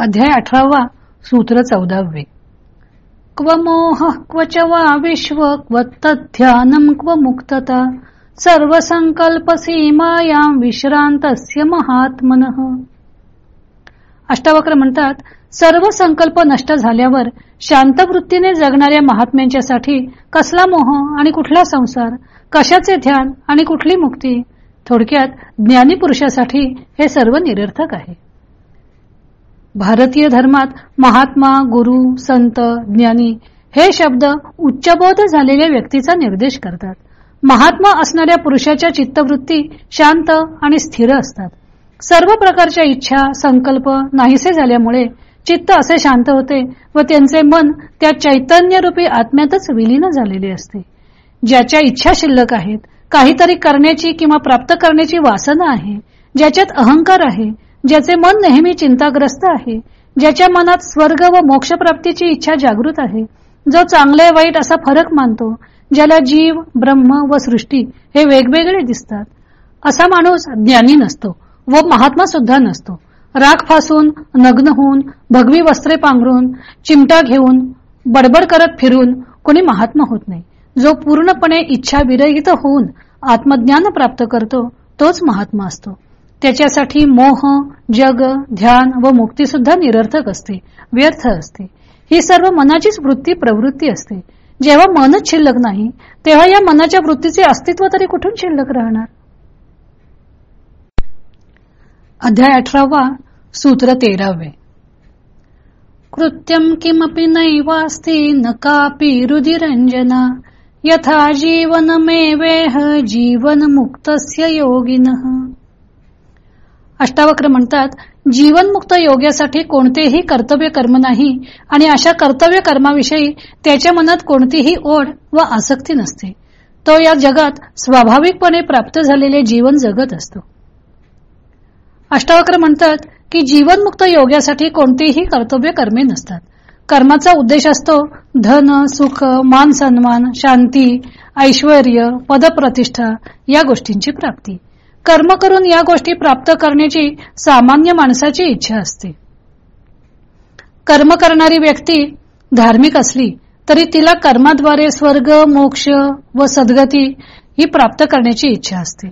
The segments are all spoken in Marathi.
अध्याय अठरावा सूत्र चौदावे. क्व मोह क्व च वा विश्व क्व तध्यानम क्व मुक्तता सर्व संकल्प सीमायां विश्रांतस्य महात्मन. अष्टावक्र म्हणतात सर्व संकल्प नष्ट झाल्यावर शांत वृत्तीने जगणाऱ्या महात्म्यांच्या साठी कसला मोह आणि कुठला संसार कशाचे ध्यान आणि कुठली मुक्ती? थोडक्यात ज्ञानी पुरुषासाठी हे सर्व निरर्थक आहे. भारतीय धर्मात महात्मा गुरु संत ज्ञानी हे शब्द उच्चबोध झालेल्या व्यक्तीचा निर्देश करतात. महात्मा असणाऱ्या पुरुषाच्या चित्तवृत्ती शांत आणि स्थिर असतात. सर्व प्रकारच्या इच्छा संकल्प नाहीसे झाल्यामुळे चित्त असे शांत होते व त्यांचे मन त्या चैतन्यरूपी आत्म्यातच विलीन झालेले असते. ज्याच्या इच्छा शिल्लक आहेत काहीतरी करण्याची किंवा प्राप्त करण्याची वासना आहे ज्याच्यात अहंकार आहे ज्याचे मन नेहमी चिंताग्रस्त आहे ज्याच्या मनात स्वर्ग व मोक्षप्राप्तीची इच्छा जागृत आहे जो चांगले वाईट असा फरक मानतो ज्याला जीव ब्रह्म व सृष्टी हे वेगवेगळे दिसतात. असा माणूस ज्ञानी नसतो व महात्मा सुद्धा नसतो. राख फासून नग्न होऊन भगवी वस्त्रे पांघरून चिमटा घेऊन बडबड करत फिरून कोणी महात्मा होत नाही. जो पूर्णपणे इच्छा विरहित होऊन आत्मज्ञान प्राप्त करतो तोच महात्मा असतो. त्याच्यासाठी मोह जग ध्यान व मुक्ती सुद्धा निरर्थक असते व्यर्थ असते. ही सर्व मनाचीच वृत्ती प्रवृत्ती असते. जेव्हा मनच शिल्लक नाही तेव्हा या मनाच्या वृत्तीचे अस्तित्व तरी कुठून शिल्लक राहणार? अध्याय अठरावा सूत्र तेरावे. कृत्यम किमपि नैवास्ति न कापि रुधिरंजना यथा जीवनमेवेह जीवन मुक्तस्य योगिनः। अष्टावक्र म्हणतात जीवनमुक्त योग्यासाठी कोणतेही कर्तव्य कर्म नाही आणि अशा कर्तव्य कर्माविषयी त्याच्या मनात कोणतीही ओढ व आसक्ती नसते. तो या जगात स्वाभाविकपणे प्राप्त झालेले जीवन जगत असतो. अष्टावक्र म्हणतात की जीवनमुक्त योग्यासाठी कोणतीही कर्तव्य कर्मे नसतात. कर्माचा उद्देश असतो धन सुख मान सन्मान शांती ऐश्वर पदप्रतिष्ठा या गोष्टींची प्राप्ती. कर्म करून या गोष्टी प्राप्त करण्याची सामान्य माणसाची इच्छा असते. कर्म करणारी व्यक्ती धार्मिक असली तरी तिला कर्माद्वारे स्वर्ग मोक्ष व सद्गती ही प्राप्त करण्याची इच्छा असते.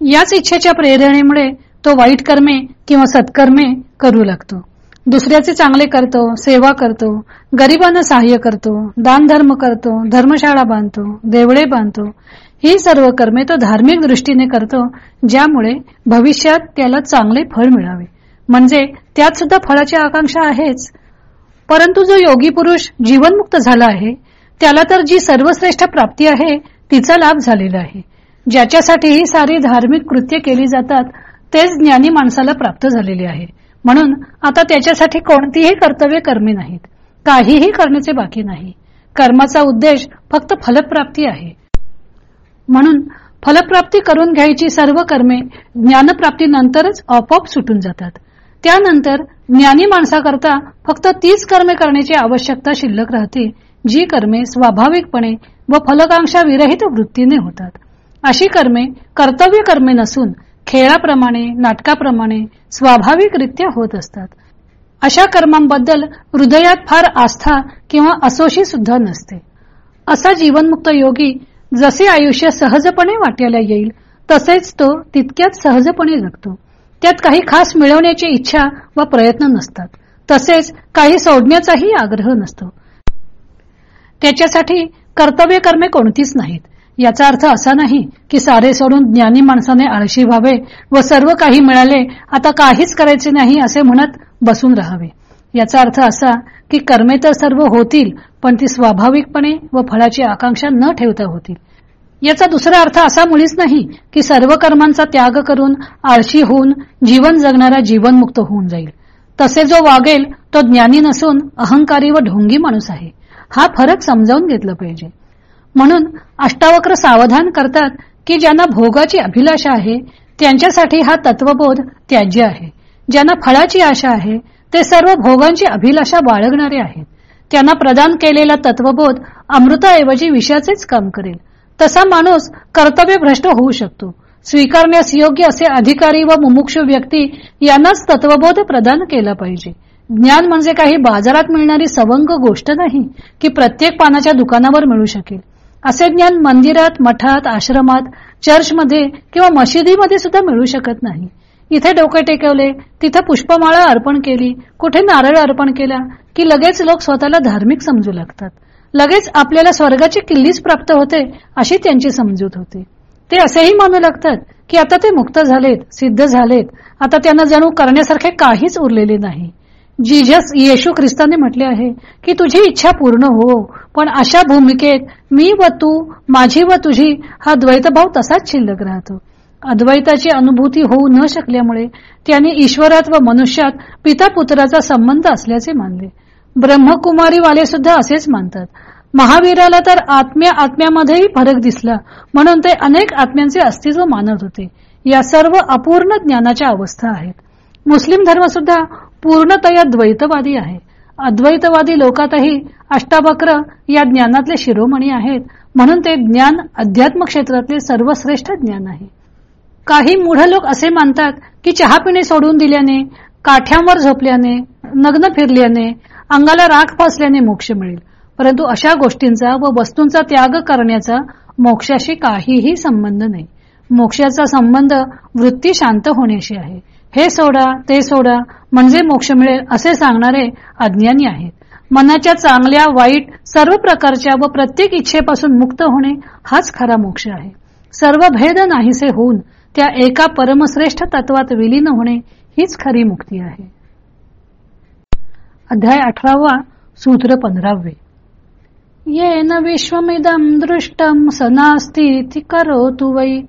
याच इच्छेच्या प्रेरणेमुळे तो वाईट कर्मे किंवा सत्कर्मे करू लागतो. दुसऱ्याचे चांगले करतो सेवा करतो गरिबांना सहाय्य करतो दान धर्म करतो धर्मशाळा बांधतो देवळे बांधतो ही सर्व कर्मे तो धार्मिक दृष्टीने करतो ज्यामुळे भविष्यात त्याला चांगले फळ मिळावे. म्हणजे त्यात सुद्धा फळाची आकांक्षा आहेच. परंतु जो योगी पुरुष जीवनमुक्त झाला आहे त्याला तर जी सर्वश्रेष्ठ प्राप्ती आहे तिचा लाभ झालेला आहे. ज्याच्यासाठी ही सारी धार्मिक कृत्य केली जातात तेच ज्ञानी माणसाला प्राप्त झालेले आहे. म्हणून आता त्याच्यासाठी कोणतीही कर्तव्य कर्मी नाहीत. काहीही करण्याचे बाकी नाही. कर्माचा उद्देश फक्त फलप्राप्ती आहे. म्हणून फलप्राप्ती करून घ्यायची सर्व कर्मे ज्ञानप्राप्तीनंतरच आपोआप सुटून जातात. त्यानंतर ज्ञानी माणसाकरता फक्त तीच कर्मे करण्याची आवश्यकता शिल्लक राहते जी कर्मे स्वाभाविकपणे व फलकांक्षा विरहित वृत्तीने होतात. अशी कर्मे कर्तव्य कर्मे नसून खेळाप्रमाणे नाटकाप्रमाणे स्वाभाविकरित्या होत असतात. अशा कर्मांबद्दल हृदयात फार आस्था किंवा असोशी सुद्धा नसते. असा जीवनमुक्त योगी जसे आयुष्य सहजपणे वाट्याला येईल तसेच तो तितक्यात सहजपणे जगतो. त्यात काही खास मिळवण्याची इच्छा व प्रयत्न नसतात. तसेच काही सोडण्याचाही आग्रह नसतो. त्याच्यासाठी कर्तव्य कर्मे कोणतीच नाहीत. याचा अर्थ असा नाही की सारे सोडून ज्ञानी माणसाने आळशी व्हावे व सर्व काही मिळाले आता काहीच करायचे नाही असे म्हणत बसून राहावे. याचा अर्थ असा की कर्मे तर सर्व होतील पण ती स्वाभाविकपणे व फळाची आकांक्षा न ठेवता होतील. याचा दुसरा अर्थ असा मुळीच नाही की सर्व कर्मांचा त्याग करून आळशी होऊन जीवन जगणारा जीवनमुक्त होऊन जाईल. तसे जो वागेल तो ज्ञानी नसून अहंकारी व ढोंगी माणूस आहे. हा फरक समजावून घेतला पाहिजे. म्हणून अष्टावक्र सावधान करतात की ज्यांना भोगाची अभिलाषा आहे त्यांच्यासाठी हा तत्वबोध त्याज्य आहे. ज्यांना फळाची आशा आहे ते सर्व भोगांची अभिलाषा बाळगणारे आहेत. त्यांना प्रदान केलेला तत्वबोध अमृताऐवजी विषयाचेच काम करेल. तसा माणूस कर्तव्य भ्रष्ट होऊ शकतो. स्वीकारण्यास योग्य असे अधिकारी व मुमुक्षु व्यक्ती यांनाच तत्वबोध प्रदान केला पाहिजे. ज्ञान म्हणजे काही बाजारात मिळणारी सवंग गोष्ट नाही की प्रत्येक पानाच्या दुकानावर मिळू शकेल. असे ज्ञान मंदिरात मठात आश्रमात चर्चमध्ये किंवा मशिदीमध्ये सुद्धा मिळू शकत नाही. इथे डोके टेकवले तिथे पुष्पमाळा अर्पण केली कुठे नारळ अर्पण केला की लगेच लोक स्वतःला धार्मिक समजू लागतात. लगेच आपल्याला स्वर्गाची किल्लीच प्राप्त होते अशी त्यांची समजूत होती. ते असेही मानू लागतात की आता ते मुक्त झालेत सिद्ध झालेत आता त्यांना जणू करण्यासारखे काहीच उरलेले नाही. जीजस येशू ख्रिस्ताने म्हटले आहे की तुझी इच्छा पूर्ण हो पण अशा भूमिकेत मी व तू माझी व तुझी हा द्वैतभाव तसाच शिल्लक राहतो. अद्वैताची अनुभूती होऊ न शकल्यामुळे त्यांनी ईश्वरात व मनुष्यात पिता पुत्राचा संबंध असल्याचे मानले. ब्रह्मकुमारी वाले सुद्धा असेच मानतात. महावीराला तर आत्म्या आत्म्यामध्येही फरक दिसला म्हणून ते अनेक आत्म्यांचे अस्तित्व मानत होते. या सर्व अपूर्ण ज्ञानाच्या अवस्था आहेत. मुस्लिम धर्म सुद्धा पूर्णतया द्वैतवादी आहे. अद्वैतवादी लोकातही अष्टावक्र या ज्ञानातले शिरोमणी आहेत म्हणून ते ज्ञान अध्यात्म क्षेत्रातले सर्वश्रेष्ठ ज्ञान आहे. काही मूढ लोक असे मानतात की चहा पिणे सोडून दिल्याने काठ्यांवर झोपल्याने नग्न फिरल्याने अंगाला राख फासल्याने मोक्ष मिळेल. परंतु अशा गोष्टींचा व वस्तूंचा त्याग करण्याचा मोक्षाशी काहीही संबंध नाही. मोक्षाचा संबंध वृत्ती शांत होण्याशी आहे. हे सोडा ते सोडा म्हणजे मोक्ष मिळेल असे सांगणारे अज्ञानी आहेत. मनाच्या चांगल्या वाईट सर्व प्रकारच्या व प्रत्येक इच्छेपासून मुक्त होणे हाच खरा मोक्ष आहे. सर्व भेद नाहीसे होऊन त्या एका परमश्रेष्ठ तत्वात विलीन होणे हीच खरी मुक्ती आहे. अध्याय अठरावा सूत्र पंधरावे. येन विश्वमिदम दृष्टम सनास्ती करोतु वै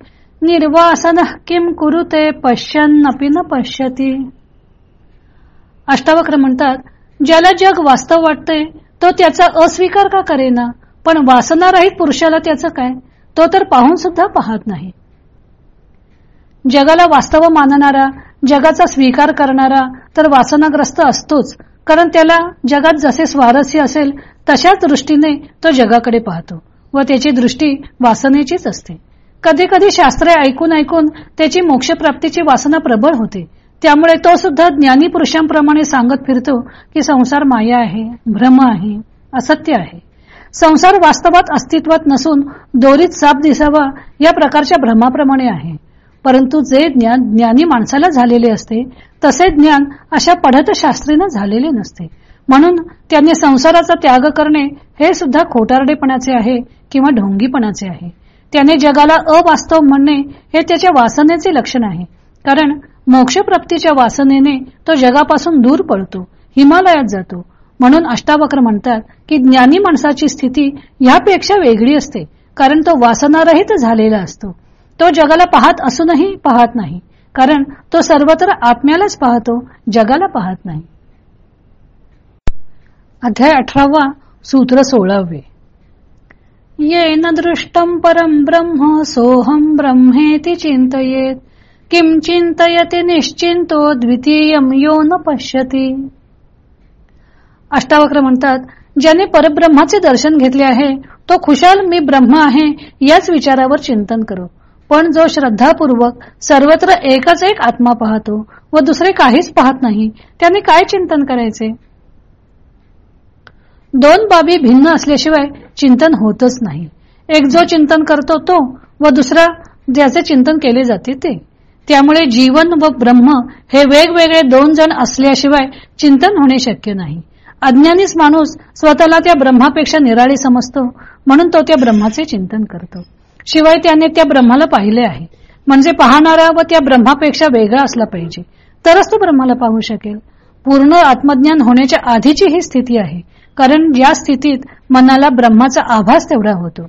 निर्वासन किम कुरुते पश्यन्नपि न पश्यती. अष्टावक्र म्हणतात ज्याला जग वास्तव वाटते तो त्याचा अस्वीकार का करेना? पण वासनारहित पुरुषाला त्याचं काय? तो तर पाहून सुद्धा पाहत नाही. जगाला वास्तव मानणारा जगाचा स्वीकार करणारा तर वासनाग्रस्त असतोच कारण त्याला जगात जसे स्वारस्य असेल तशाच दृष्टीने तो जगाकडे पाहतो व त्याची दृष्टी वासनेचीच असते. कधी कधी शास्त्रे ऐकून ऐकून त्याची मोक्षप्राप्तीची वासना प्रबळ होते. त्यामुळे तो सुद्धा ज्ञानी पुरुषांप्रमाणे सांगत फिरतो की संसार माया आहे भ्रम आहे असत्य आहे. संसार वास्तवात अस्तित्वात नसून दोरीत साप दिसावा या प्रकारच्या भ्रमाप्रमाणे आहे. परंतु जे ज्ञान ज्ञानी माणसाला झालेले असते तसे ज्ञान अशा पढत शास्त्रीनं झालेले नसते. म्हणून त्यांनी संसाराचा त्याग करणे हे सुद्धा खोटारडेपणाचे आहे किंवा ढोंगीपणाचे आहे. त्याने जगाला अवास्तव म्हणणे हे त्याच्या वासनेचे लक्षण आहे. कारण मोक्षप्राप्तीच्या वासनेने तो जगापासून दूर पडतो हिमालयात जातो. म्हणून अष्टावक्र म्हणतात की ज्ञानी माणसाची स्थिती यापेक्षा वेगळी असते कारण तो वासनारहित झालेला असतो. तो जगाला पाहत असूनही पाहत नाही. कारण तो सर्वत्र आत्म्यालाच पाहतो जगाला पाहत नाही. अध्याय अठरावा सूत्र सोळावे. येन दृष्टम परम ब्रह्म सोहम ब्रह्मेती चिंतयेत किम चिंतयती निश्चिंतो द्वितीय यो न पश्यती. अष्टावक्र म्हणतात ज्याने परब्रह्माचे दर्शन घेतले आहे तो खुशाल मी ब्रह्म आहे याच विचारावर चिंतन करो. पण जो श्रद्धापूर्वक सर्वत्र एकच एक आत्मा पाहतो व दुसरे काहीच पाहत नाही त्याने काय चिंतन करायचे? दोन बाबी भिन्न असल्याशिवाय चिंतन होतच नाही. एक जो चिंतन करतो तो व दुसरा ज्याचे चिंतन केले जाते ते. त्यामुळे जीवन व ब्रह्म हे वेगवेगळे दोन जण असल्याशिवाय चिंतन होणे शक्य नाही. अज्ञानीच माणूस स्वतःला त्या ब्रह्मापेक्षा निराळी समजतो म्हणून तो त्या ब्रह्माचे चिंतन करतो. शिवाय त्याने त्या ब्रह्माला पाहिले आहे. म्हणजे पाहणारा व त्या ब्रह्मापेक्षा वेगळा असला पाहिजे. तरच तो ब्रह्माला पाहू शकेल. पूर्ण आत्मज्ञान होण्याच्या आधीची ही स्थिती आहे. कारण या स्थितीत मनाला ब्रह्माचा आभास तेवढा होतो.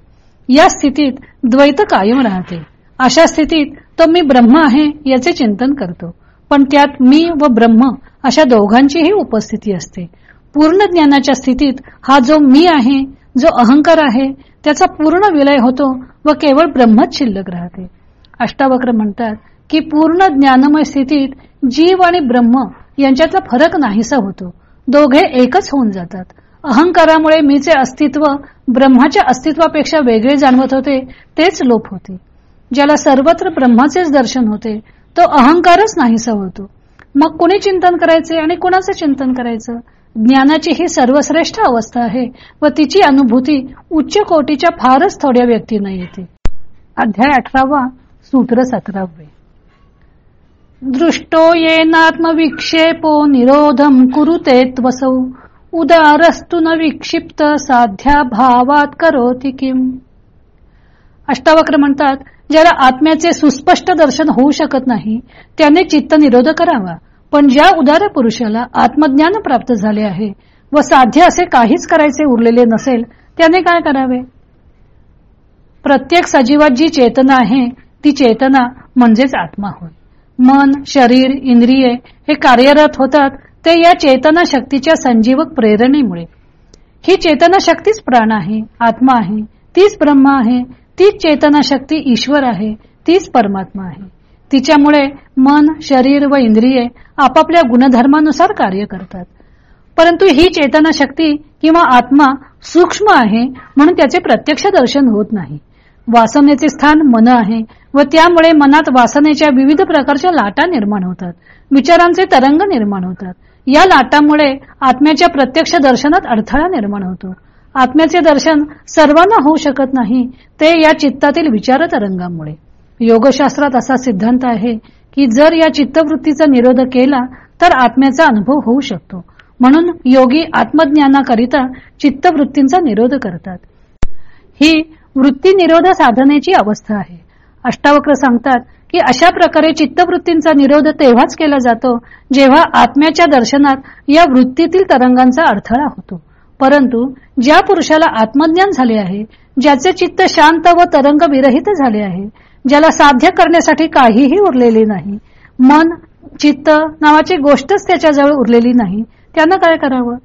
या स्थितीत द्वैत कायम राहते. अशा स्थितीत तो मी ब्रह्म आहे याचे चिंतन करतो. पण त्यात मी व ब्रह्म अशा दोघांचीही उपस्थिती असते. पूर्ण ज्ञानाच्या स्थितीत हा जो मी आहे जो अहंकार आहे त्याचा पूर्ण विलय होतो व केवळ ब्रह्मच शिल्लक राहते. अष्टावक्र म्हणतात की पूर्ण ज्ञानमय स्थितीत जीव आणि ब्रह्म यांच्यातला फरक नाहीसा होतो. दोघे एकच होऊन जातात. अहंकारामुळे मीचे अस्तित्व ब्रह्माच्या अस्तित्वापेक्षा वेगळे जाणवत होते तेच लोप होते. ज्याला सर्वत्र ब्रह्माचेच दर्शन होते तो अहंकारच नाहीसा होतो. मग कुणी चिंतन करायचे आणि कोणाचं चिंतन करायचं? ज्ञानाची ही सर्वश्रेष्ठ अवस्था आहे व तिची अनुभूती उच्च कोटीच्या फारच थोड्या व्यक्तींना येते. अध्याय अठरावा सूत्र सतरावे. दृष्टो येनात्मविक्षेपो निरोधम कुरुते त्वसौ. उदारस्तु न विक्षिप्त साध्या भावात करोति किम. अष्टावक्र म्हणतात ज्याला आत्म्याचे सुस्पष्ट दर्शन होऊ शकत नाही त्याने चित्त निरोध करावा. पण ज्या उदार पुरुषाला आत्मज्ञान प्राप्त झाले आहे व साध्य असे काहीच करायचे उरलेले नसेल त्याने काय करावे? प्रत्येक सजीवात जी चेतना आहे ती चेतना म्हणजेच आत्मा होय. मन शरीर इंद्रिये हे कार्यरत होतात ते या चेतना शक्तीच्या संजीवक प्रेरणेमुळे. ही चेतना शक्तीच प्राण आहे आत्मा आहे तीच ब्रह्म आहे तीच चेतना शक्ती ईश्वर आहे तीच परमात्मा आहे. तिच्यामुळे मन शरीर व इंद्रिये आपापल्या गुणधर्मानुसार कार्य करतात. परंतु ही चेतना शक्ती किंवा आत्मा सूक्ष्म आहे म्हणून त्याचे प्रत्यक्ष दर्शन होत नाही. वासनेचे स्थान मन आहे व त्यामुळे मनात वासनेच्या विविध प्रकारच्या लाटा निर्माण होतात. विचारांचे तरंग निर्माण होतात. या लाटामुळे आत्म्याच्या प्रत्यक्ष दर्शनात अडथळा निर्माण होतो. आत्म्याचे दर्शन सर्वांना होऊ शकत नाही ते या चित्तातील विचार तरंगामुळे योगशास्त्रात असा सिद्धांत आहे की जर या चित्तवृत्तीचा निरोध केला तर आत्म्याचा अनुभव होऊ शकतो. म्हणून योगी आत्मज्ञानाकरिता चित्तवृत्तींचा निरोध करतात. ही वृत्ती निरोध साधनेची अवस्था आहे. अष्टावक्र सांगतात की अशा प्रकारे चित्तवृत्तींचा निरोध तेव्हाच केला जातो जेव्हा आत्म्याच्या दर्शनात या वृत्तीतील तरंगांचा अडथळा होतो. परंतु ज्या पुरुषाला आत्मज्ञान झाले आहे ज्याचे चित्त शांत व तरंग विरहित झाले आहे ज्याला साध्य करण्यासाठी काहीही उरलेले नाही. मन चित्त नावाची गोष्टच त्याच्याजवळ उरलेली नाही. त्यानं काय करावं?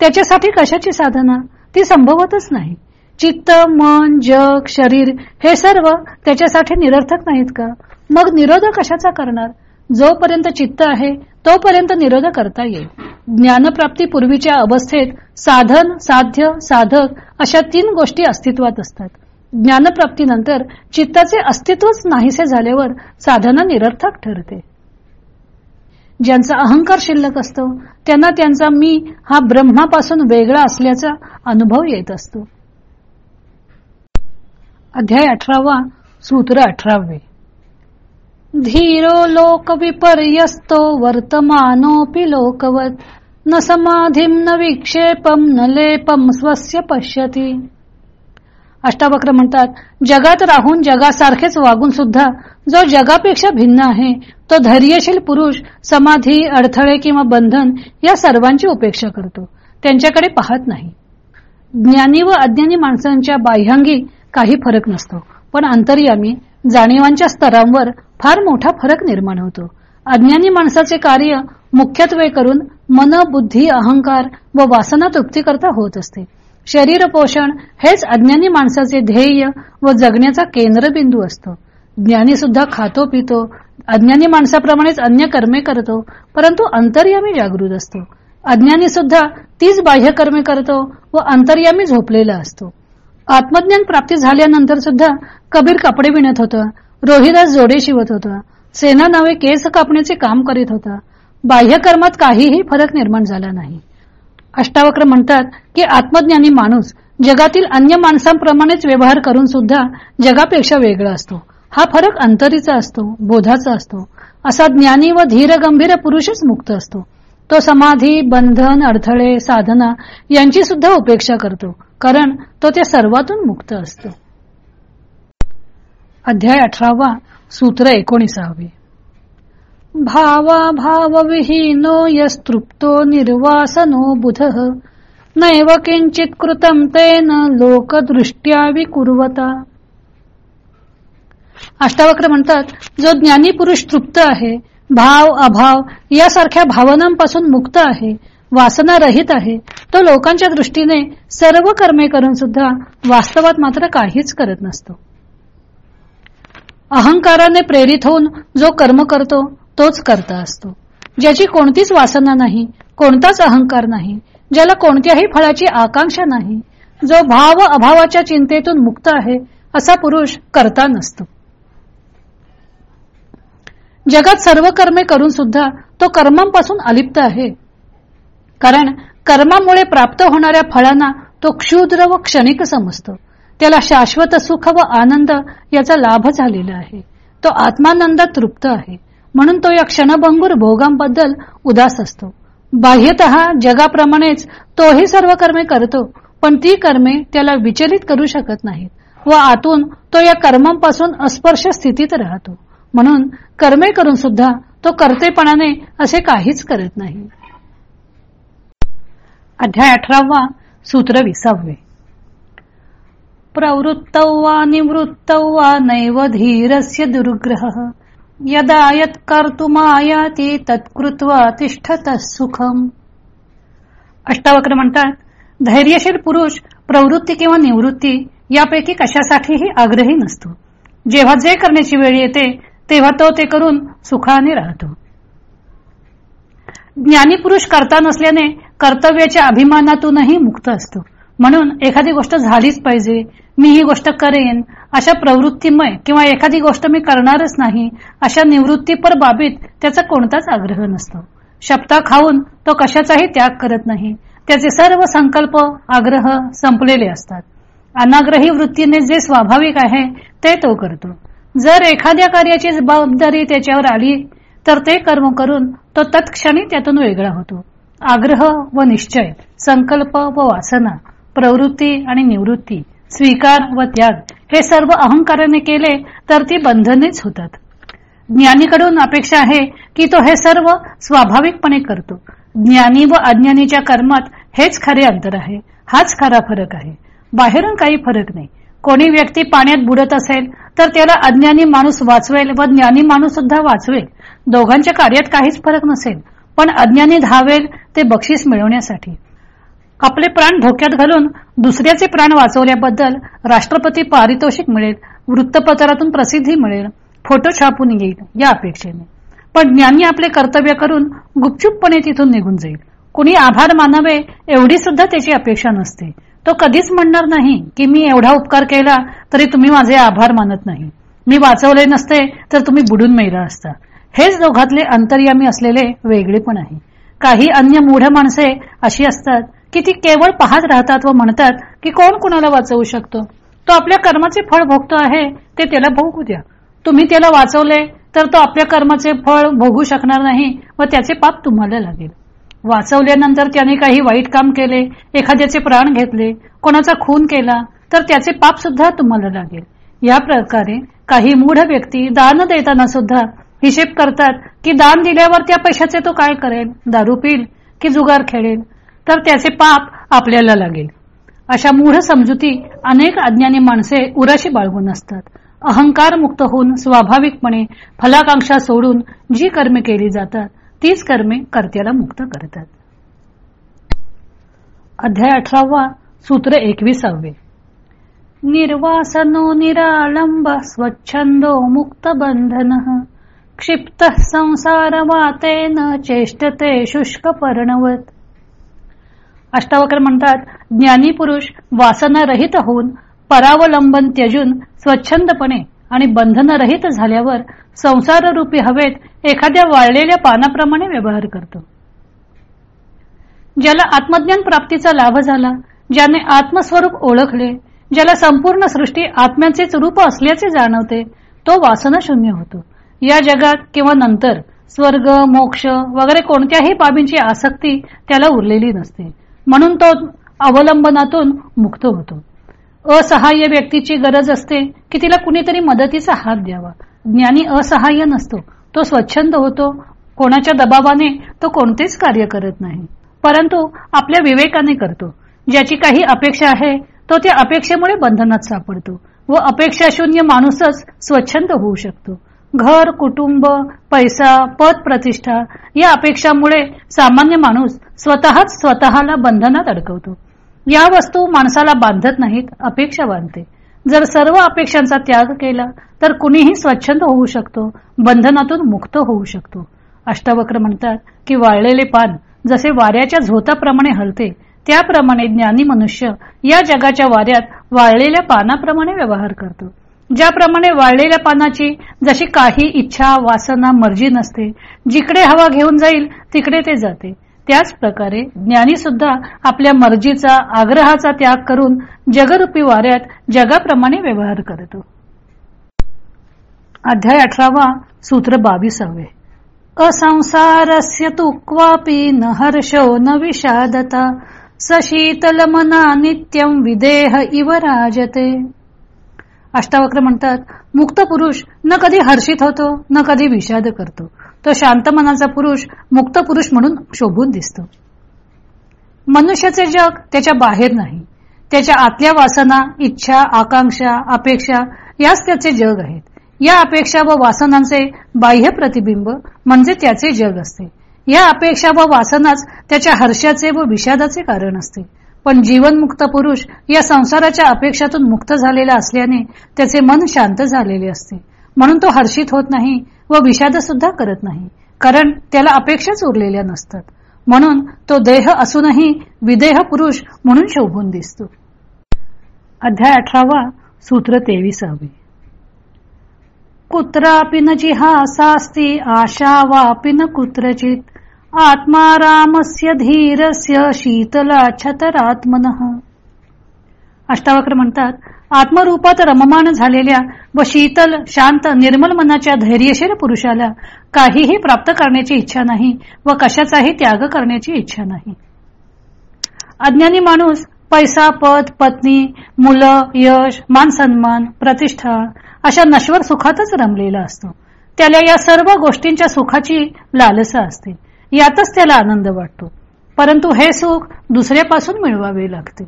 त्याच्यासाठी कशाची साधना? ती संभवतच नाही. चित्त मन जग शरीर हे सर्व त्याच्यासाठी निरर्थक नाहीत का? मग निरोध कशाचा करणार? जोपर्यंत चित्त आहे तोपर्यंत निरोध करता येईल. ज्ञानप्राप्ती पूर्वीच्या अवस्थेत साधन साध्य साधक अशा तीन गोष्टी अस्तित्वात असतात. ज्ञानप्राप्तीनंतर चित्ताचे अस्तित्वच नाहीसे झाल्यावर साधना निरर्थक ठरते. ज्यांचा अहंकार शिल्लक असतो त्यांना त्यांचा मी हा ब्रह्मापासून वेगळा असल्याचा अनुभव येत असतो. अध्याय अठरावा सूत्र अठरावे. धीरो लोक विपर्यस्तो वर्तमानोपि लोकवत। न समाधीम न विक्षेपम न लेपम स्वस्य पश्यती। अष्टावक्र म्हणतात जगात राहून जगासारखेच वागून सुद्धा जो जगापेक्षा भिन्न आहे तो धैर्यशील पुरुष समाधी अडथळे किंवा बंधन या सर्वांची उपेक्षा करतो. त्यांच्याकडे पाहत नाही. ज्ञानी व अज्ञानी माणसांच्या बाह्यांगी काही फरक नसतो. पण अंतर्यामी जाणीवांच्या स्तरांवर फार मोठा फरक निर्माण होतो. अज्ञानी माणसाचे कार्य मुख्यत्वे करून मन बुद्धी अहंकार व वासना तृप्तीकरता होत असते. शरीर पोषण हेच अज्ञानी माणसाचे ध्येय व जगण्याचा केंद्रबिंदू असतो. ज्ञानी सुद्धा खातो पितो. अज्ञानी माणसाप्रमाणेच अन्य कर्मे करतो परंतु अंतर्यामी जागृत असतो. अज्ञानी सुद्धा तीच बाह्य कर्मे करतो व अंतर्यामी झोपलेला असतो. आत्मज्ञान प्राप्ती झाल्यानंतर सुद्धा कबीर कपडे विणत होता रोहिदास जोडे शिवत होता सेना नावे केस कापण्याचे काम करीत होता. बाह्य कर्मात काहीही फरक निर्माण झाला नाही. अष्टावक्र म्हणतात की आत्मज्ञानी माणूस जगातील अन्य माणसांप्रमाणेच व्यवहार करून सुद्धा जगापेक्षा वेगळा असतो. हा फरक अंतरीचा असतो बोधाचा असतो. असा ज्ञानी व धीर गंभीर पुरुषच मुक्त असतो. तो समाधी बंधन अडथळे साधना यांची सुद्धा उपेक्षा करतो कारण तो त्या सर्वातून मुक्त असतो. अध्याय अठरावा सूत्र एकोणीसावे. भावा भाव विहीनो यस्तृप्तो निर्वासनो बुध। नैव किंचित कृतम तेन लोकदृष्ट्या विकुर्वता। अष्टावक्र म्हणतात जो ज्ञानी पुरुष तृप्त आहे भाव अभाव यासारख्या भावनांपासून मुक्त आहे वासना रहित आहे तो लोकांच्या दृष्टीने सर्व कर्मे करून सुद्धा वास्तवात मात्र काहीच करत नसतो. अहंकाराने प्रेरित होऊन जो कर्म करतो तोच करता असतो. ज्याची कोणतीच वासना नाही कोणताच अहंकार नाही ज्याला कोणत्याही फळाची आकांक्षा नाही जो भाव अभावाच्या चिंतेतून मुक्त आहे असा पुरुष करता नसतो. जगात सर्व कर्मे करून सुद्धा तो कर्मांपासून अलिप्त आहे. कारण कर्मामुळे प्राप्त होणाऱ्या फळांना तो क्षुद्र व क्षणिक समजतो. त्याला शाश्वत सुख व आनंद याचा लाभ झालेला आहे. तो आत्मानंदात तृप्त आहे. म्हणून तो या क्षणभंगूर भोगांबद्दल उदास असतो. बाह्यत जगाप्रमाणेच तोही सर्व कर्मे करतो पण ती कर्मे त्याला विचलित करू शकत नाहीत व आतून तो या कर्मांपासून अस्पर्श स्थितीत राहतो. म्हणून कर्मे करून सुद्धा तो कर्तेपणाने असे काहीच करत नाही. अध्याय अठरावा सूत्र विसावे. प्रवृत्त वा निवृत्त वा नैव धीरस्य दुर्ग्रह। यदा यत कर्तुमायाती तत्कृत्वा तिष्ठत सुखम। अष्टावक्र म्हणतात धैर्यशील पुरुष प्रवृत्ती किंवा निवृत्ती यापैकी कशासाठीही आग्रही नसतो. जेव्हा जे करण्याची वेळ येते तेव्हा तो ते करून सुखाने राहतो. ज्ञानी पुरुष करता नसल्याने कर्तव्याच्या अभिमानातूनही मुक्त असतो. म्हणून एखादी गोष्ट झालीच पाहिजे मी ही गोष्ट करेन अशा प्रवृत्तीमय किंवा एखादी गोष्ट मी करणारच नाही अशा निवृत्तीपर बाबीत त्याचा कोणताच आग्रह नसतो. शब्दा खाऊन तो कशाचाही त्याग करत नाही. त्याचे सर्व संकल्प आग्रह संपलेले असतात. अनाग्रही वृत्तीने जे स्वाभाविक आहे ते तो करतो. जर एखाद्या कार्याची जबाबदारी त्याच्यावर आली तर ते कर्म करून तो तत्क्षणी त्यातून वेगळा होतो. आग्रह व निश्चय संकल्प व वासना प्रवृत्ती आणि निवृत्ती स्वीकार व त्याग हे सर्व अहंकाराने केले तर ती बंधनेच होतात. ज्ञानीकडून अपेक्षा आहे की तो हे सर्व स्वाभाविकपणे करतो. ज्ञानी व अज्ञानीच्या कर्मात हेच खरे अंतर आहे हाच खरा फरक आहे. बाहेरून काही फरक नाही. कोणी व्यक्ती पाण्यात बुडत असेल तर त्याला अज्ञानी माणूस वाचवेल व ज्ञानी माणूस सुद्धा वाचवेल. दोघांच्या कार्यात काहीच फरक नसेल पण अज्ञानी धावेल ते बक्षीस मिळवण्यासाठी. आपले प्राण धोक्यात घालून दुसऱ्याचे प्राण वाचवल्याबद्दल राष्ट्रपती पारितोषिक मिळेल वृत्तपत्रातून प्रसिद्धी मिळेल फोटो छापून येईल या अपेक्षेने. पण ज्ञानी आपले कर्तव्य करून गुपचूपपणे तिथून निघून जाईल. कुणी आभार मानावे एवढी सुद्धा त्याची अपेक्षा नसते. तो कधीच म्हणणार नाही की मी एवढा उपकार केला तरी तुम्ही माझे आभार मानत नाही. मी वाचवले नसते तर तुम्ही बुडून मेला असता. हेच दोघातले अंतर्यामी असलेले वेगळे पण आहे. काही अन्य मूढ माणसे अशी असतात की ती केवळ पाहत राहतात व म्हणतात की कोण कुणाला वाचवू शकतो? तो आपल्या कर्माचे फळ भोगतो आहे ते त्याला भोगू द्या. तुम्ही त्याला वाचवले तर तो आपल्या कर्माचे फळ भोगू शकणार नाही व त्याचे पाप तुम्हाला लागेल. वाचवल्यानंतर त्याने काही वाईट काम केले एखाद्याचे प्राण घेतले कोणाचा खून केला तर त्याचे पाप सुद्धा तुम्हाला लागेल. या प्रकारे काही मूढ व्यक्ती दान देताना सुद्धा हिशेब करतात की दान दिल्यावर त्या पैशाचे तो काय करेल? दारू पिल की जुगार खेळेल? तर त्याचे पाप आपल्याला लागेल. अशा मूढ समजुती अनेक अज्ञानी माणसे उराशी बाळगून असतात. अहंकार मुक्त होऊन स्वाभाविकपणे फलाकांक्षा सोडून जी कर्मे केली जातात तीच कर्मे कर्त्याला मुक्त करतात. अध्याय अठरावा सूत्र एकविसावे. निर्वासनो निराळंब स्वच्छंदो मुक्त बंधन. क्षिप्त संसार वातेन चेष्टते शुष्क पर्णवत. अष्टावकर म्हणतात ज्ञानी पुरुष वासनारहित होऊन परावलंबन त्यजून स्वच्छंदपणे आणि बंधनरहित झाल्यावर संसार रूपी हवेत एखाद्या वाळलेल्या पानाप्रमाणे व्यवहार करतो. ज्याला आत्मज्ञान प्राप्तीचा लाभ झाला ज्याने आत्मस्वरूप ओळखले ज्याला संपूर्ण सृष्टी आत्म्याचेच रूप असल्याचे जाणवते तो वासना शून्य होतो. या जगात किंवा नंतर स्वर्ग मोक्ष वगैरे कोणत्याही बाबींची आसक्ती त्याला उरलेली नसते. म्हणून तो अवलंबनातून मुक्त होतो. असहाय्य व्यक्तीची गरज असते की तिला कुणीतरी मदतीचा हात द्यावा. ज्ञानी असहाय्य नसतो. तो स्वच्छंद होतो. कोणाच्या दबावाने तो कोणतेच कार्य करत नाही. परंतु आपल्या विवेकाने करतो. ज्याची काही अपेक्षा आहे तो त्या अपेक्षेमुळे बंधनात सापडतो व अपेक्षाशून्य माणूसच स्वच्छंद होऊ शकतो. घर कुटुंब पैसा पद प्रतिष्ठा या अपेक्षामुळे सामान्य माणूस स्वतःच स्वतःला बंधनात अडकवतो. या वस्तू माणसाला बांधत नाहीत अपेक्षा बांधते. जर सर्व अपेक्षांचा त्याग केला तर कुणीही स्वच्छंद होऊ शकतो बंधनातून मुक्त होऊ शकतो. अष्टावक्र म्हणतात की वाळलेले पान जसे वाऱ्याच्या झोताप्रमाणे हलते त्याप्रमाणे ज्ञानी मनुष्य या जगाच्या वाऱ्यात वाळलेल्या पानाप्रमाणे व्यवहार करतो. ज्याप्रमाणे वाळलेल्या पानाची जशी काही इच्छा वासना मर्जी नसते जिकडे हवा घेऊन जाईल तिकडे ते जाते. त्याच प्रकारे ज्ञानी सुद्धा आपल्या मर्जीचा आग्रहाचा त्याग करून जगरूपी वाऱ्यात जगाप्रमाणे व्यवहार करतो. अध्याय अठरावा सूत्र बावीसावे. असंसारस्य तु क्वापि न हर्षो न विषादता मना नित्यम विदेह इव राजते. अष्टावक्र म्हणतात मुक्त पुरुष न कधी हर्षित होतो न कधी विषाद करतो. तो शांत मनाचा पुरुष मुक्त पुरुष म्हणून शोभून दिसतो. मनुष्याचे जग त्याच्या बाहेर नाही. त्याच्या आतल्या वासना इच्छा आकांक्षा अपेक्षा याच त्याचे जग आहेत. या अपेक्षा व वासनांचे बाह्य प्रतिबिंब म्हणजे त्याचे जग असते. या अपेक्षा व वासनाच त्याच्या हर्षाचे व विषादाचे कारण असते. पण जीवनमुक्त पुरुष या संसाराच्या अपेक्षातून मुक्त झालेला असल्याने त्याचे मन शांत झालेले असते. म्हणून तो हर्षित होत नाही व विषाद सुद्धा करत नाही कारण त्याला अपेक्षाच उरलेल्या नसतात. म्हणून तो देह असूनही विदेह पुरुष म्हणून शोभून दिसतो. अध्याय अठरावा सूत्र तेविसावे. कुत्रापि न जिहासास्ति आशा वापि न कुत्रचित. आत्मारामस्य धीरस्य शीतला छतरात्मन अष्टावक्र म्हणतात आत्मरूपात रममान झालेल्या व शीतल शांत निर्मल मनाच्या धैर्यशील पुरुषाला काहीही प्राप्त करण्याची इच्छा नाही व कशाचाही त्याग करण्याची इच्छा नाही. अज्ञानी माणूस पैसा पद पत्नी मुलं यश मान सन्मान प्रतिष्ठा अशा नश्वर सुखातच रमलेला असतो. त्याला या सर्व गोष्टींच्या सुखाची लालसा असते. यातच त्याला आनंद वाटतो. परंतु हे सुख दुसऱ्यापासून मिळवावे लागते.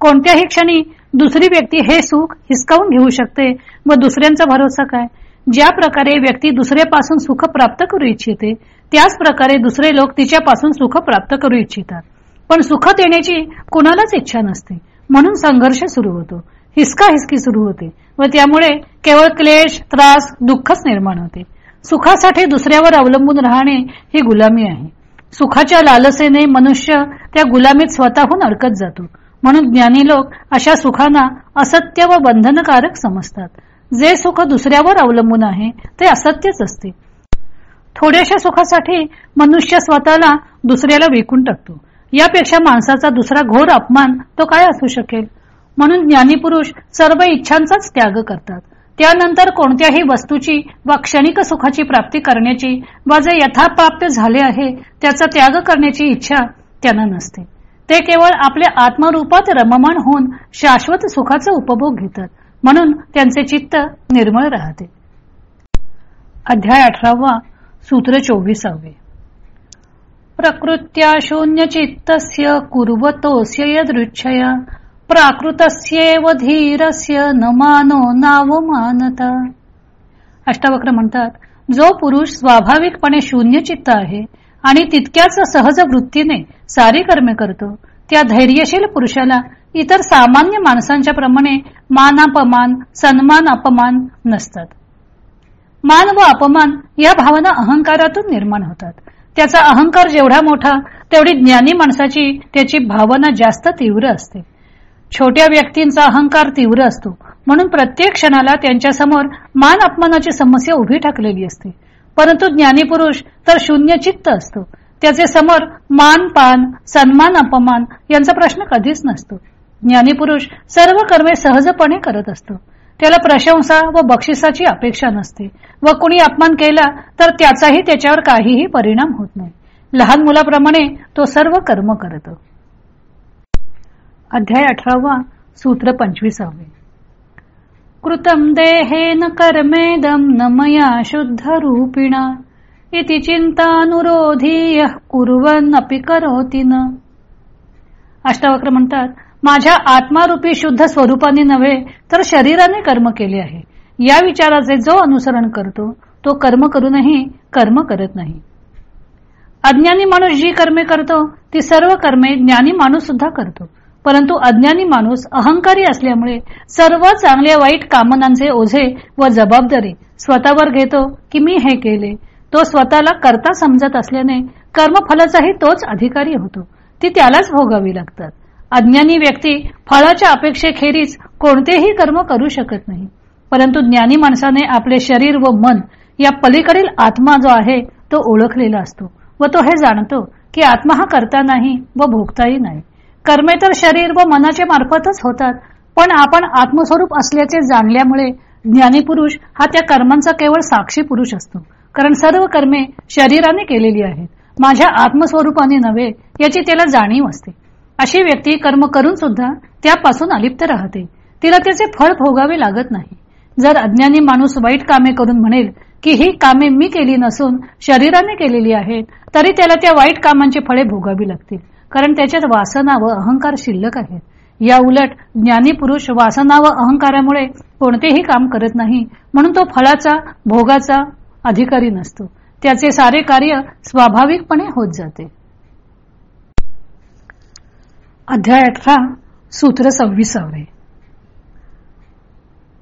कोणत्याही क्षणी दुसरी व्यक्ती हे सुख हिसकावून घेऊ शकते व दुसऱ्यांचा भरोसा काय? ज्या प्रकारे व्यक्ती दुसऱ्यापासून सुख प्राप्त करू इच्छिते त्याच प्रकारे दुसरे लोक तिच्यापासून सुख प्राप्त करू इच्छितात. पण सुख देण्याची कुणालाच इच्छा नसते. म्हणून संघर्ष सुरू होतो. हिसका हिसकी सुरू होते व त्यामुळे केवळ क्लेश त्रास दुःखच निर्माण होते. सुखासाठी दुसऱ्यावर अवलंबून राहणे ही गुलामी आहे. सुखाच्या लालसेने मनुष्य त्या गुलामीत स्वतःहून अडकत जातो. म्हणून ज्ञानी लोक अशा सुखांना असत्य व बंधनकारक समजतात. जे सुख दुसऱ्यावर अवलंबून आहे ते असत्यच असते. थोड्याशा सुखासाठी मनुष्य स्वतःला दुसऱ्याला विकून टाकतो. यापेक्षा माणसाचा दुसरा घोर अपमान तो काय असू शकेल? म्हणून ज्ञानीपुरुष सर्व इच्छांचाच त्याग करतात. त्यानंतर कोणत्याही वस्तूची वा क्षणिक सुखाची प्राप्ती करण्याची वा जे यथाप्राप्त झाले आहे त्याचा त्याग करण्याची इच्छा त्यांना नसते. ते केवळ आपल्या आत्मरूपात रममाण होऊन शाश्वत सुखाचा उपभोग घेतात. म्हणून त्यांचे चित्त निर्मळ राहते. अध्याय अठरावा सूत्र चोवीसावे. प्रकृत्या शून्य चित्तस्य कुर्वतोस्य यदृच्छया प्राकृतस्येव धीरस्य न मानो नावमानता अष्टावक्र म्हणतात जो पुरुष स्वाभाविकपणे शून्य चित्त आहे आणि तितक्याच सहज वृत्तीने सारी कर्मे करतो त्या धैर्यशील पुरुषाला इतर सामान्य माणसांच्या प्रमाणे मानापमान सन्मान अपमान नसतात. मान व अपमान या भावना अहंकारातून निर्माण होतात. त्याचा अहंकार जेवढा मोठा तेवढी ज्ञानी माणसाची त्याची भावना जास्त तीव्र असते. छोट्या व्यक्तींचा अहंकार तीव्र असतो. म्हणून प्रत्येक क्षणाला त्यांच्यासमोर मान अपमानाची समस्या उभी ठाकलेली असते. परंतु ज्ञानीपुरुष तर शून्य चित्त असतो. त्याचे समोर मान पान सन्मान अपमान यांचा प्रश्न कधीच नसतो. ज्ञानीपुरुष सर्व कर्मे सहजपणे करत असतो. त्याला प्रशंसा व बक्षिसाची अपेक्षा नसते व कुणी अपमान केला तर त्याचाही त्याच्यावर काहीही परिणाम होत नाही. लहान मुलाप्रमाणे तो सर्व कर्म करतो. अध्याय अठरावा सूत्र पंचवीसावे. कृतम देहेन कर्मेदम न मया शुद्ध रूपिणा इति चिंतानुरोधी कुर्वन अपि करोती न. अष्टावक्र म्हणतात माझ्या आत्मारूपी शुद्ध स्वरूपाने नव्हे तर शरीराने कर्म केले आहे. या विचाराचे जो अनुसरण करतो तो कर्म करूनही कर्म करत नाही. अज्ञानी माणूस जी कर्मे करतो ती सर्व कर्मे ज्ञानी माणूस सुद्धा करतो. परंतु अज्ञानी माणूस अहंकारी असल्यामुळे सर्व चांगल्या वाईट कामनांचे ओझे व जबाबदारी स्वतःवर घेतो की मी हे केले. तो स्वतःला करता समजत असल्याने कर्मफलाचाही तोच अधिकारी होतो. ती त्यालाच भोगावी लागतात. अज्ञानी व्यक्ती फळाच्या अपेक्षेखेरीज कोणतेही कर्म करू शकत नाही. परंतु ज्ञानी माणसाने आपले शरीर व मन या पलीकडील आत्मा जो आहे तो ओळखलेला असतो व तो हे जाणतो की आत्मा हा करता नाही व भोगताही नाही. कर्मे तर शरीर व मनाच्या मार्फतच होतात. पण आपण आत्मस्वरूप असल्याचे जाणल्यामुळे ज्ञानी पुरुष हा त्या कर्मांचा केवळ साक्षी पुरुष असतो. कारण सर्व कर्मे शरीराने केलेली आहेत. माझ्या आत्मस्वरूपाने नव्हे याची त्याला जाणीव असते. अशी व्यक्ती कर्म करून सुद्धा त्यापासून अलिप्त राहते. तिला त्याचे फळ भोगावे लागत नाही. जर अज्ञानी माणूस वाईट कामे करून म्हणेल की ही कामे मी केली नसून शरीराने केलेली आहेत तरी त्याला त्या वाईट कामांची फळे भोगावी लागतील. कारण त्याच्यात वासना व अहंकार शिल्लक आहेत. या उलट ज्ञानी पुरुष वासना व अहंकारामुळे कोणतेही काम करत नाही म्हणून तो फळाचा भोगाचा अधिकारी नसतो. त्याचे सारे कार्य स्वाभाविकपणे होत जाते. अध्याय अठरा सूत्र सव्वीसावे.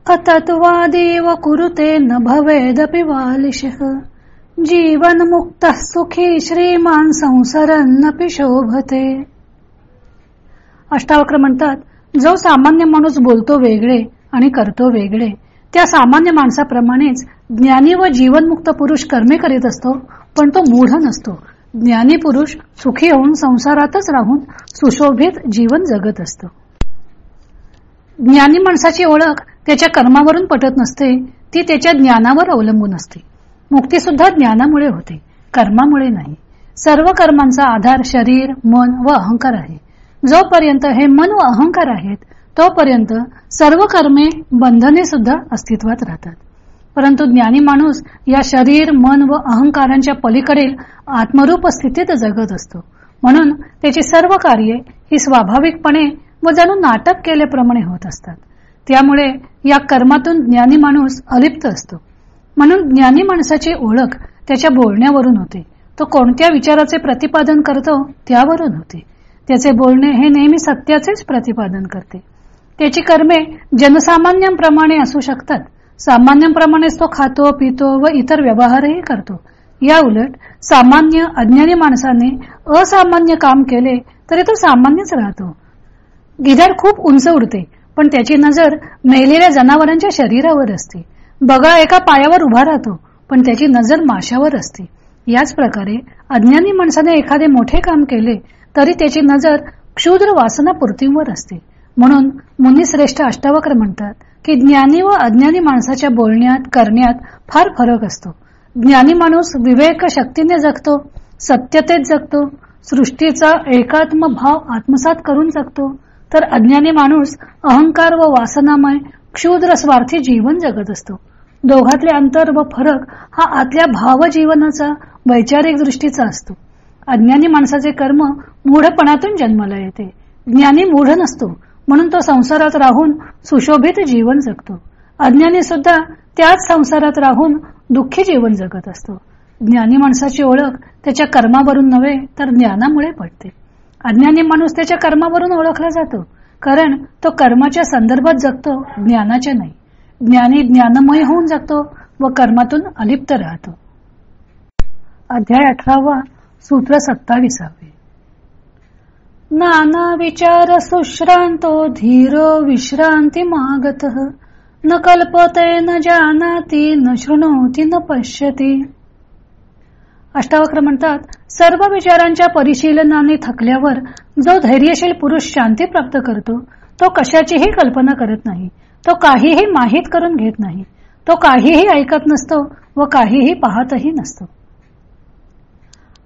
अतत्वादेव कुरुते न भवेदपि वालिशः. जीवन मुक्त सुखी श्रीमान संसरन्नपि शोभते. अष्टावक्र म्हणतात जो सामान्य माणूस बोलतो वेगळे आणि करतो वेगळे त्या सामान्य माणसाप्रमाणेच ज्ञानी व जीवनमुक्त पुरुष कर्मे करीत असतो पण तो मूढ नसतो. ज्ञानी पुरुष सुखी होऊन संसारातच राहून सुशोभित जीवन जगत असतो. ज्ञानी माणसाची ओळख त्याच्या कर्मावरून पटत नसते ती त्याच्या ज्ञानावर अवलंबून असते. मुक्ती सुद्धा ज्ञानामुळे होते कर्मामुळे नाही. सर्व कर्मांचा आधार शरीर मन व अहंकार आहे. जोपर्यंत हे मन व अहंकार आहेत तोपर्यंत सर्व कर्मे बंधने सुद्धा अस्तित्वात राहतात. परंतु ज्ञानी माणूस या शरीर मन व अहंकारांच्या पलीकडील आत्मरूप स्थितीत जगत असतो. म्हणून त्याची सर्व कार्ये ही स्वाभाविकपणे व जणू नाटक केल्याप्रमाणे होत असतात. त्यामुळे या कर्मातून ज्ञानी माणूस अलिप्त असतो. म्हणून ज्ञानी माणसाची ओळख त्याच्या बोलण्यावरून होते. तो कोणत्या विचाराचे प्रतिपादन करतो त्यावरून होते. त्याचे बोलणे हे नेहमी सत्याचेच प्रतिपादन करते. त्याची कर्मे जनसामान्यांप्रमाणे असू शकतात. सामान्यांप्रमाणेच तो खातो पितो व इतर व्यवहारही करतो. या उलट सामान्य अज्ञानी माणसाने असामान्य काम केले तरी तो सामान्यच राहतो. गिधाड खूप उंच उडते पण त्याची नजर मेलेल्या जनावरांच्या शरीरावर असते. बगळा एका पायावर उभा राहतो पण त्याची नजर माशावर असते. याच प्रकारे अज्ञानी माणसाने एखादे मोठे काम केले तरी त्याची नजर क्षुद्र वासना पूर्तीवर असते. म्हणून मुनिश्रेष्ठ अष्टावक्र म्हणतात की ज्ञानी व अज्ञानी माणसाच्या बोलण्यात करण्यात फार फरक असतो. ज्ञानी माणूस विवेक शक्तीने जगतो सत्यतेत जगतो सृष्टीचा एकात्म भाव आत्मसात करून जगतो तर अज्ञानी माणूस अहंकार व वासनामय क्षुद्र स्वार्थी जीवन जगत असतो. दोघातले अंतर व फरक हा आतल्या भाव जीवनाचा वैचारिक दृष्टीचा असतो. अज्ञानी माणसाचे कर्म मूढपणातून जन्माला येते. ज्ञानी मूढ नसतो म्हणून तो संसारात राहून सुशोभित जीवन जगतो. अज्ञानी सुद्धा त्याच संसारात राहून दुःखी जीवन जगत असतो. ज्ञानी माणसाची ओळख त्याच्या कर्मावरून नव्हे तर ज्ञानामुळे पडते. अज्ञानी माणूस त्याच्या कर्मावरून ओळखला जातो कारण तो कर्माच्या संदर्भात जगतो ज्ञानाच्या नाही. ज्ञानी ज्ञानमय होऊन जातो व कर्मातून अलिप्त राहतो. अध्याय अठरावा सूत्र सत्ताविसावे. नाना विचार सुश्रांतो धीरो विश्रांती मागत. न कल्पते न जानाती न शृणोती न पश्यती. अष्टावक्र म्हणतात सर्व विचारांच्या परिशीलनाने थकल्यावर जो धैर्यशील पुरुष शांती प्राप्त करतो तो कशाचीही कल्पना करत नाही. तो काहीही माहीत करून घेत नाही. तो काहीही ऐकत नसतो व काहीही पाहतही नसतो.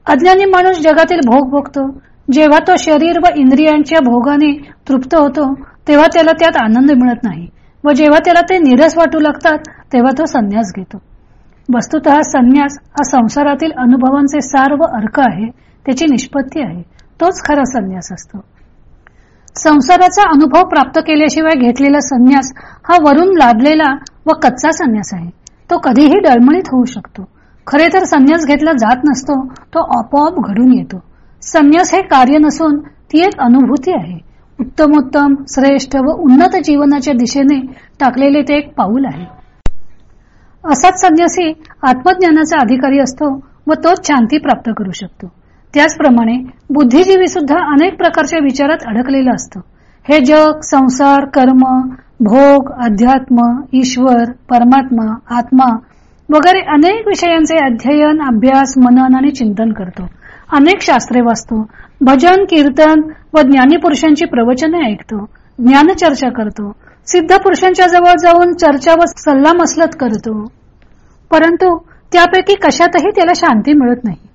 अज्ञानी माणूस जगातील भोग भोगतो. जेव्हा तो शरीर व इंद्रियांच्या भोगाने तृप्त होतो तेव्हा त्याला त्यात आनंद मिळत नाही. व जेव्हा त्याला ते निरस वाटू लागतात तेव्हा तो संन्यास घेतो. वस्तुत संन्यास हा संसारातील अनुभवांचे सार व अर्क आहे. त्याची निष्पत्ती आहे. तोच खरा संन्यास असतो. संसाराचा अनुभव प्राप्त केल्याशिवाय घेतलेला संन्यास हा वरून लादलेला व कच्चा संन्यास आहे. तो कधीही डळमळीत होऊ शकतो. खरे तर संन्यास घेतला जात नसतो तो आपोआप घडून येतो. संन्यास हे कार्य नसून ती एक अनुभूती आहे. उत्तमोत्तम श्रेष्ठ व उन्नत जीवनाच्या दिशेने टाकलेले ते एक पाऊल आहे. असाच संन्यासी आत्मज्ञानाचा अधिकारी असतो व तोच शांती प्राप्त करू शकतो. त्याचप्रमाणे बुद्धिजीवी सुद्धा अनेक प्रकारच्या विचारात अडकलेलं असतं. हे जग संसार कर्म भोग अध्यात्म ईश्वर परमात्मा आत्मा वगैरे अनेक विषयांचे अध्ययन अभ्यास मनन आणि चिंतन करतो. अनेक शास्त्रे वाचतो. भजन कीर्तन व ज्ञानीपुरुषांची प्रवचने ऐकतो. ज्ञानचर्चा करतो. सिद्ध पुरुषांच्या जवळ जाऊन चर्चा व सल्ला मसलत करतो. परंतु त्यापैकी कशातही त्याला शांती मिळत नाही.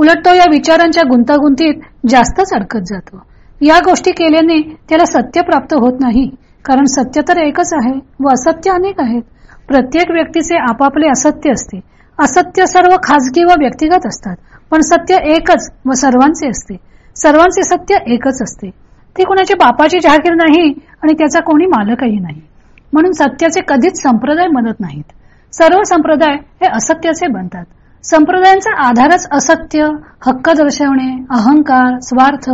उलट तो या विचारांच्या गुंतागुंतीत जास्तच अडकत जातो. या गोष्टी केल्याने त्याला सत्य प्राप्त होत नाही. कारण सत्य तर एकच आहे व असत्य अनेक आहेत. प्रत्येक व्यक्तीचे आपापले असत्य असते. असत्य सर्व खाजगी व व्यक्तिगत असतात. पण सत्य एकच व सर्वांचे असते. सर्वांचे सत्य एकच असते. ती कुणाच्या बापाची जाहीर नाही आणि त्याचा कोणी मालकही नाही. म्हणून सत्याचे कधीच संप्रदाय बनत नाहीत. सर्व संप्रदाय हे असत्याचे बनतात. संप्रदायांचा आधारच असत्य हक्क दर्शवणे अहंकार स्वार्थ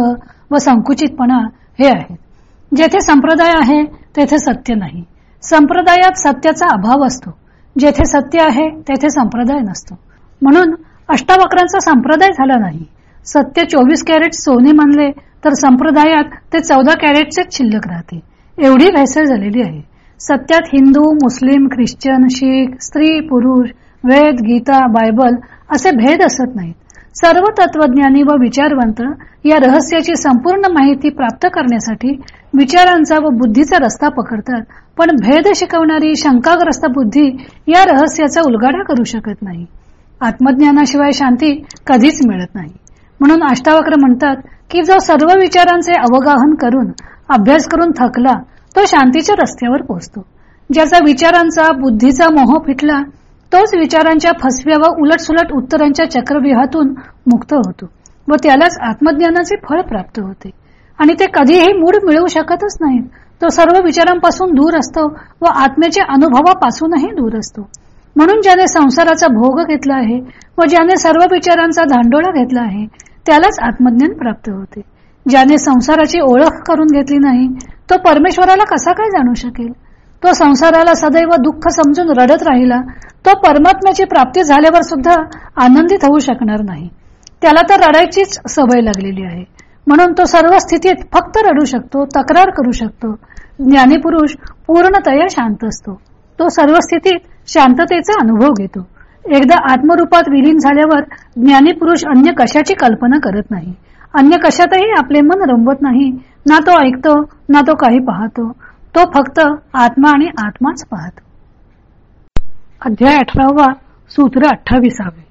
व संकुचितपणा हे आहेत जेथे संप्रदाय आहे तेथे सत्य नाही. संप्रदायात सत्याचा अभाव असतो. जेथे सत्य आहे तेथे संप्रदाय नसतो. म्हणून अष्टावक्रांचा संप्रदाय झाला नाही. सत्य चोवीस कॅरेट सोने मानले तर संप्रदायात ते चौदा कॅरेटचेच शिल्लक राहते. एवढी भेसळ झालेली आहे. सत्यात हिंदू मुस्लिम ख्रिश्चन शीख स्त्री पुरुष वेद गीता बायबल असे भेद असत नाहीत. सर्व तत्वज्ञानी व विचारवंत या रहस्याची संपूर्ण माहिती प्राप्त करण्यासाठी विचारांचा व बुद्धीचा रस्ता पकडतात पण भेद शिकवणारी शंकाग्रस्त बुद्धी या रहस्याचा उलगाडा करू शकत नाही. आत्मज्ञानाशिवाय शांती कधीच मिळत नाही. म्हणून अष्टावक्र म्हणतात की जो सर्व विचारांचे अवगाहन करून अभ्यास करून थकला तो शांतीच्या रस्त्यावर पोहोचतो. ज्याचा विचारांचा बुद्धीचा मोह फिटला तोच विचारांच्या फसव्या व उलटसुलट उत्तरांच्या चक्रव्यूहातून मुक्त होतो व त्यालाच आत्मज्ञानाचे फळ प्राप्त होते. आणि ते कधीही मूड मिळवू शकतच नाहीत. तो सर्व विचारांपासून दूर असतो व आत्म्याच्या अनुभवापासूनही दूर असतो. म्हणून ज्याने संसाराचा भोग घेतला आहे व ज्याने सर्व विचारांचा धांडोळा घेतला आहे त्यालाच आत्मज्ञान प्राप्त होते. ज्याने संसाराची ओळख करून घेतली नाही तो परमेश्वराला कसा काय जाणू शकेल? तो संसाराला सदैव दुःख समजून रडत राहिला तो परमात्म्याची प्राप्ती झाल्यावर सुद्धा आनंदित होऊ शकणार नाही. त्याला तर रडायचीच सवय लागलेली आहे. म्हणून तो सर्व स्थितीत फक्त रडू शकतो तक्रार करू शकतो. ज्ञानीपुरुष पूर्णतया शांत असतो. तो सर्व स्थितीत शांततेचा अनुभव घेतो. एकदा आत्मरूपात विलीन झाल्यावर ज्ञानीपुरुष अन्य कशाची कल्पना करत नाही. अन्य कशातही आपले मन रमवत नाही. ना तो ऐकतो ना तो काही पाहतो. तो फक्त आत्मा आणि आत्माच पाहतो. अध्याय अठरावा सूत्र अठ्ठावीसावे.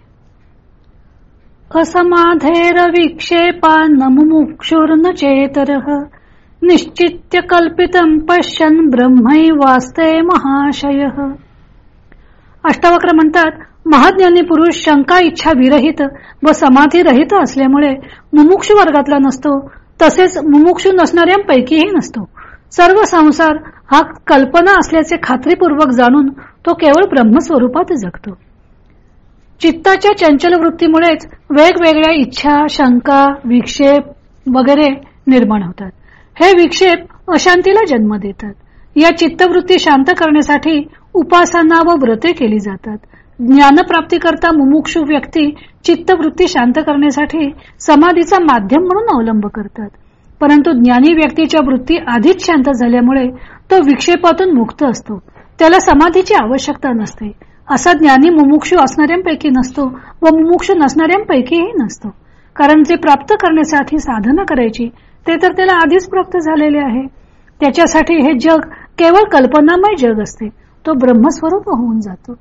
असमाधेर विक्षेपा नमुक्षुर्न चेतर निश्चित्य कल्पितम पश्यन ब्रह्मै वास्ते महाशय. अष्टावक्र म्हणतात महाज्ञानी पुरुष शंका इच्छा विरहित व समाधी रहित असल्यामुळे मुमुक्षु वर्गातला नसतो तसेच मुमुक्षु नसणाऱ्यांपैकीही नसतो. सर्व संसार हा कल्पना असल्याचे खात्रीपूर्वक जाणून तो केवळ ब्रह्मस्वरूपात जगतो. चित्ताच्या चंचल वृत्तीमुळेच वेगवेगळ्या इच्छा शंका विक्षेप वगैरे निर्माण होतात. हे विक्षेप अशांतीला जन्म देतात. या चित्तवृत्ती शांत करण्यासाठी उपासना व व्रते केली जातात. ज्ञानप्राप्ती करता मुमुक्षु व्यक्ती चित्तवृत्ती शांत करण्यासाठी समाधीचा माध्यम म्हणून अवलंब करतात. परंतु ज्ञानी व्यक्तीच्या वृत्ती आधीच शांत झाल्यामुळे तो विक्षेपातून मुक्त असतो. त्याला समाधीची आवश्यकता नसते. असा ज्ञानी मुमुक्षू असणाऱ्यांपैकी नसतो व मुमुक्षू नसणाऱ्यांपैकीही नसतो. कारण जे प्राप्त करण्यासाठी साधना करायची ते तर त्याला आधीच प्राप्त झालेले आहे. त्याच्यासाठी हे जग केवळ कल्पनामय जग असते. तो ब्रह्मस्वरूप होऊन जातो.